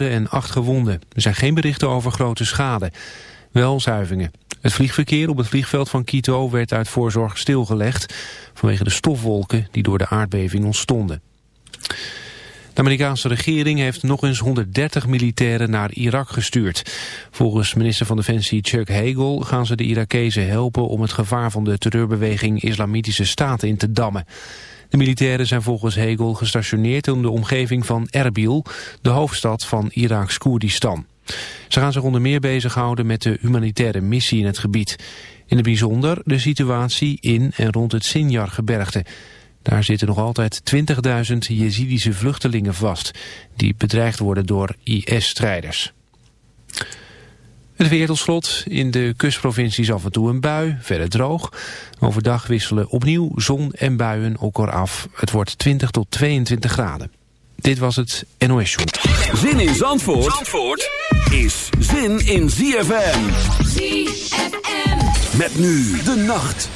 en acht gewonden. Er zijn geen berichten over grote schade. Wel zuivingen. Het vliegverkeer op het vliegveld van Quito werd uit voorzorg stilgelegd... vanwege de stofwolken die door de aardbeving ontstonden. De Amerikaanse regering heeft nog eens 130 militairen naar Irak gestuurd. Volgens minister van Defensie Chuck Hagel gaan ze de Irakezen helpen om het gevaar van de terreurbeweging Islamitische Staat in te dammen. De militairen zijn volgens Hegel gestationeerd in de omgeving van Erbil, de hoofdstad van Iraks Koerdistan. Ze gaan zich onder meer bezighouden met de humanitaire missie in het gebied. In het bijzonder de situatie in en rond het Sinjar-gebergte. Daar zitten nog altijd 20.000 Jezidische vluchtelingen vast... die bedreigd worden door IS-strijders. Het wereldslot in de kustprovincies af en toe een bui, verder droog. Overdag wisselen opnieuw zon en buien elkaar af. Het wordt 20 tot 22 graden. Dit was het NOS Show. Zin in Zandvoort, Zandvoort is zin in ZFM. ZFM. Met nu de nacht.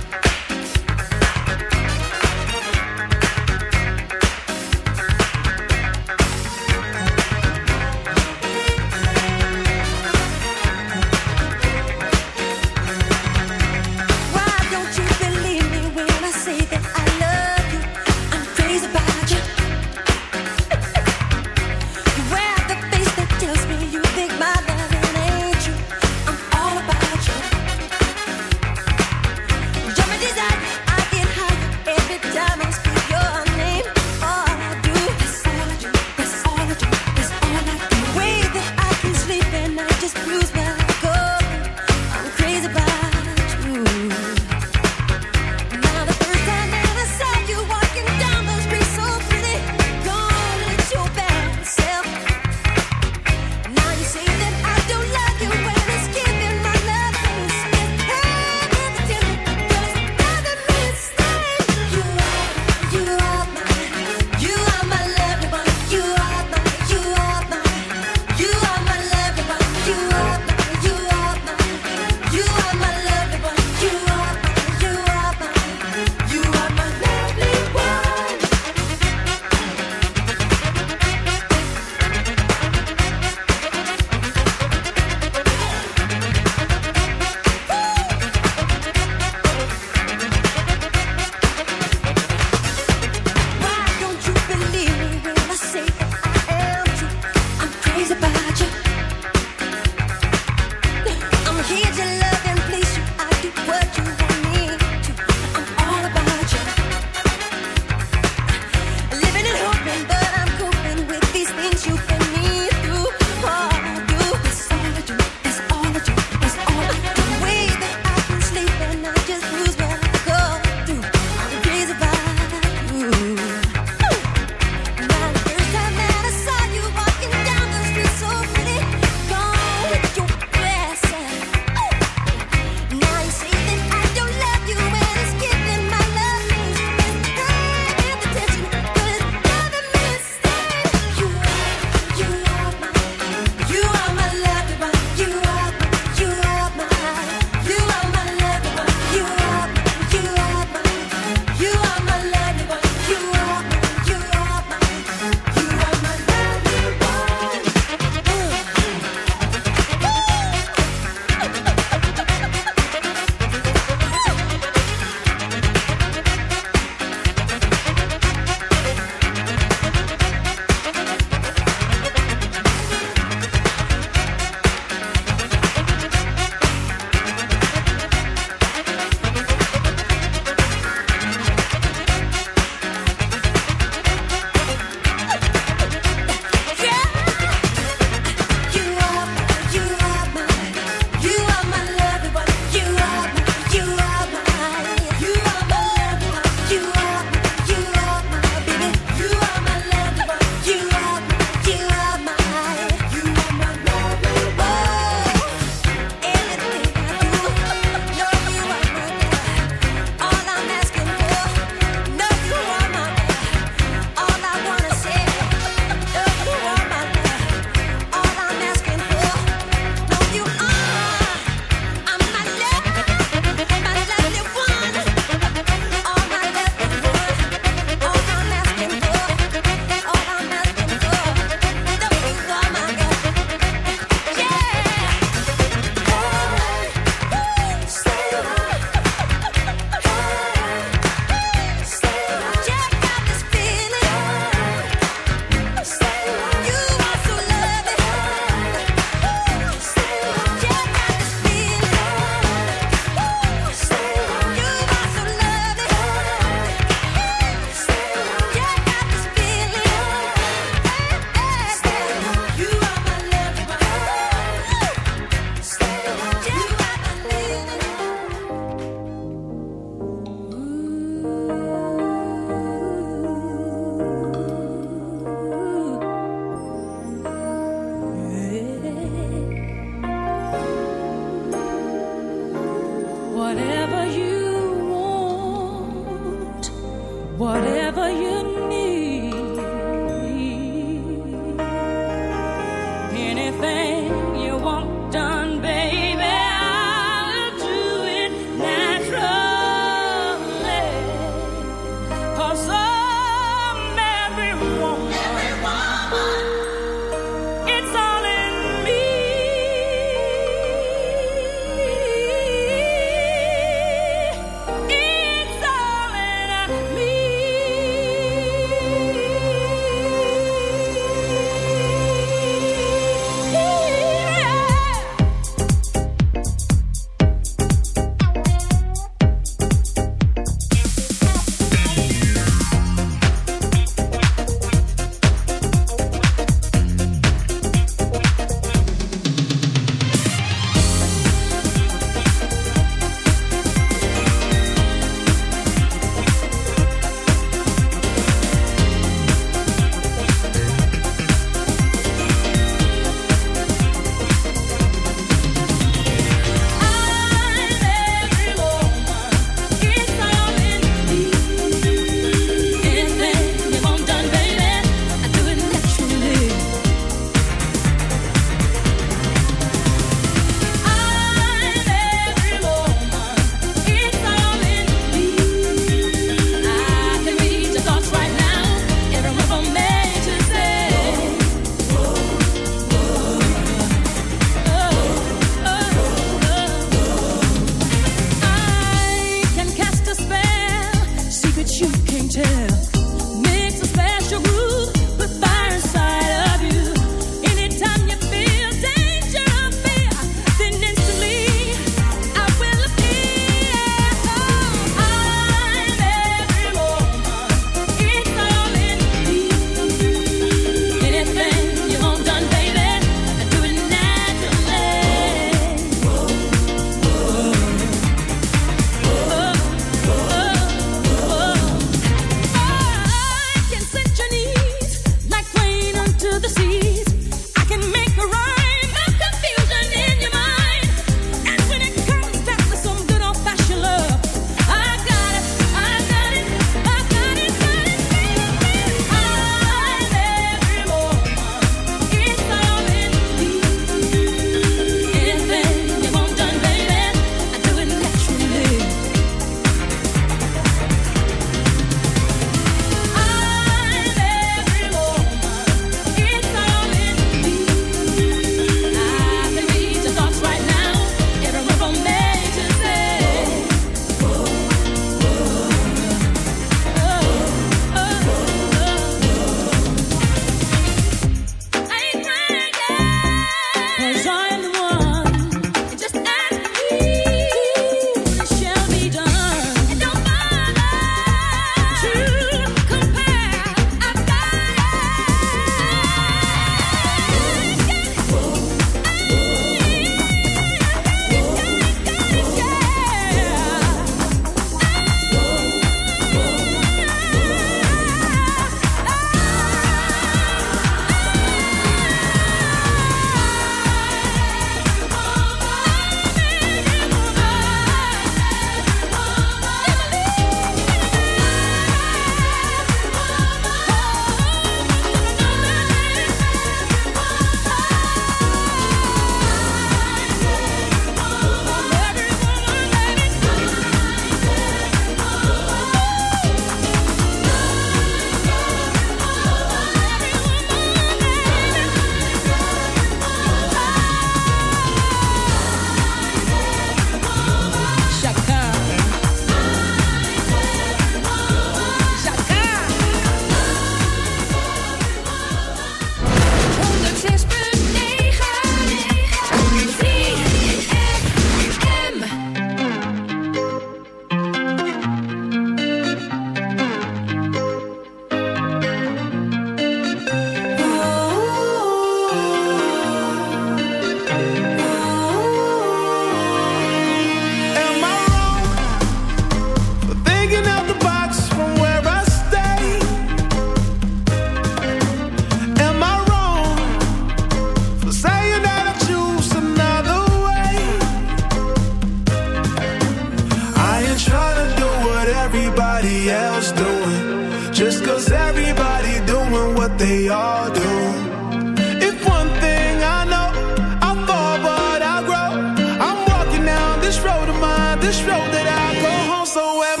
that I go home so every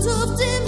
to dim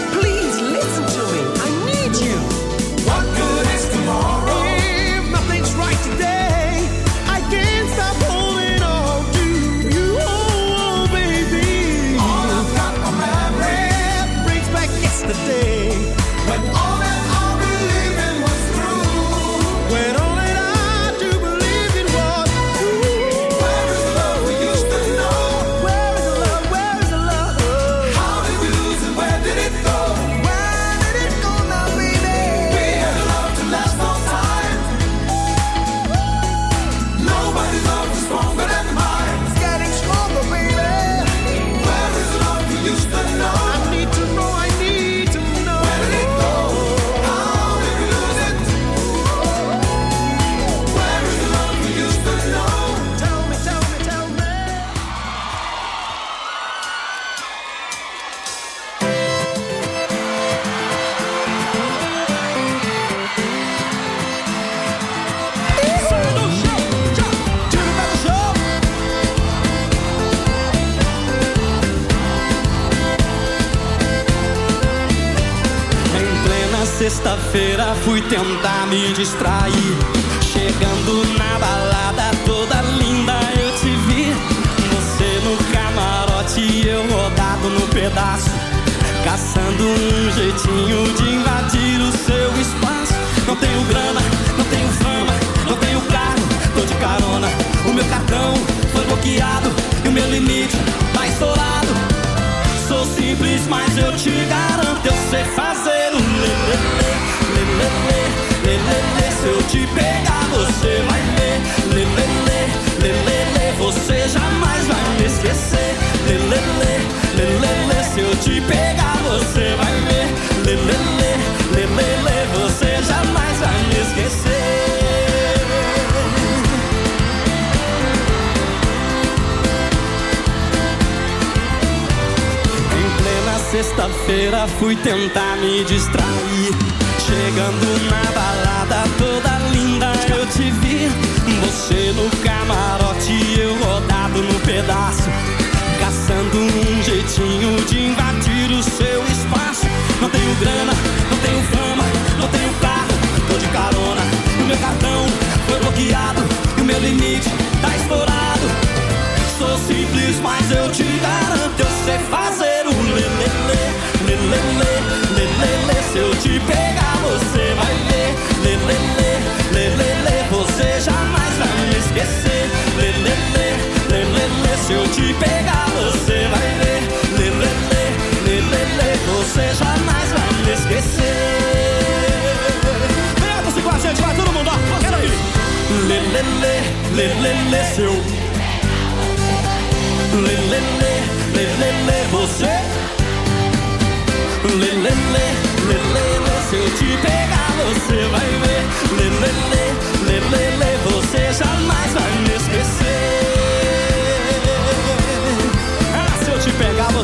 tentar me distrair. Pedaço. Caçando um jeitinho de invadir o seu espaço. Não tenho grana, Se eu te pegar, você vai ver. Lê, lê, lê, lê, lê, lê. Você jamais vai me esquecer. Venha você com a gente, vai todo mundo, ó. Quero aí. Lê, lê, lê, lê, lê, lê, seu. Lê, lê, lê, lê, lê, lê, você. Lê, lê, lê, lê, lê, lê. Se eu te pegar, você vai ver. Lê, lê, lê, lê, lê, lê. Você jamais vai me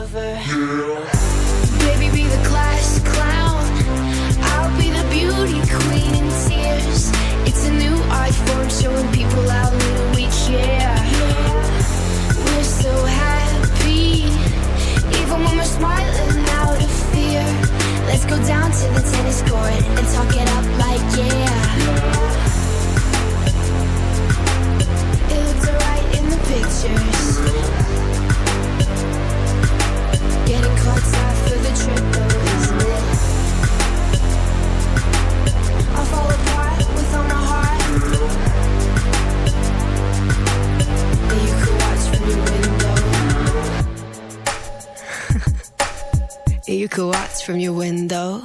lover. Yeah. Baby, be the class clown. I'll be the beauty queen in tears. It's a new iPhone showing people how little we care. We're so happy, even when we're smiling out of fear. Let's go down to the tennis court and talk it up like yeah. It looked alright in the pictures. you could watch from your window.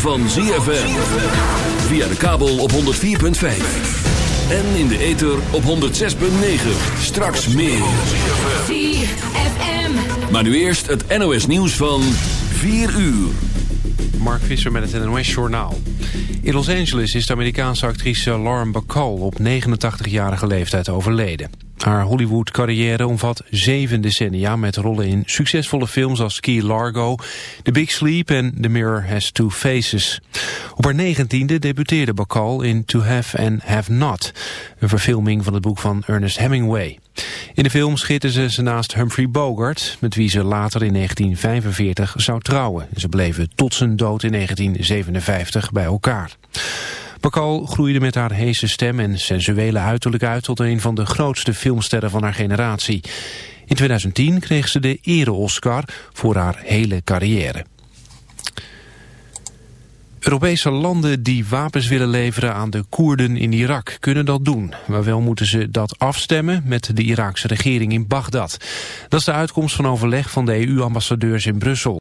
van ZFM. Via de kabel op 104.5. En in de ether op 106.9. Straks meer. ZFM. Maar nu eerst het NOS nieuws van 4 uur. Mark Visser met het NOS Journaal. In Los Angeles is de Amerikaanse actrice Lauren Bacall op 89-jarige leeftijd overleden. Haar Hollywood-carrière omvat zeven decennia met rollen in succesvolle films als Key Largo, The Big Sleep en The Mirror Has Two Faces. Op haar negentiende debuteerde Bacall in To Have and Have Not, een verfilming van het boek van Ernest Hemingway. In de film schitterde ze naast Humphrey Bogart, met wie ze later in 1945 zou trouwen. Ze bleven tot zijn dood in 1957 bij elkaar. Bakal groeide met haar heese stem en sensuele uiterlijk uit tot een van de grootste filmsterren van haar generatie. In 2010 kreeg ze de Ere-Oscar voor haar hele carrière. Europese landen die wapens willen leveren aan de Koerden in Irak kunnen dat doen. Maar wel moeten ze dat afstemmen met de Iraakse regering in Bagdad. Dat is de uitkomst van overleg van de EU-ambassadeurs in Brussel.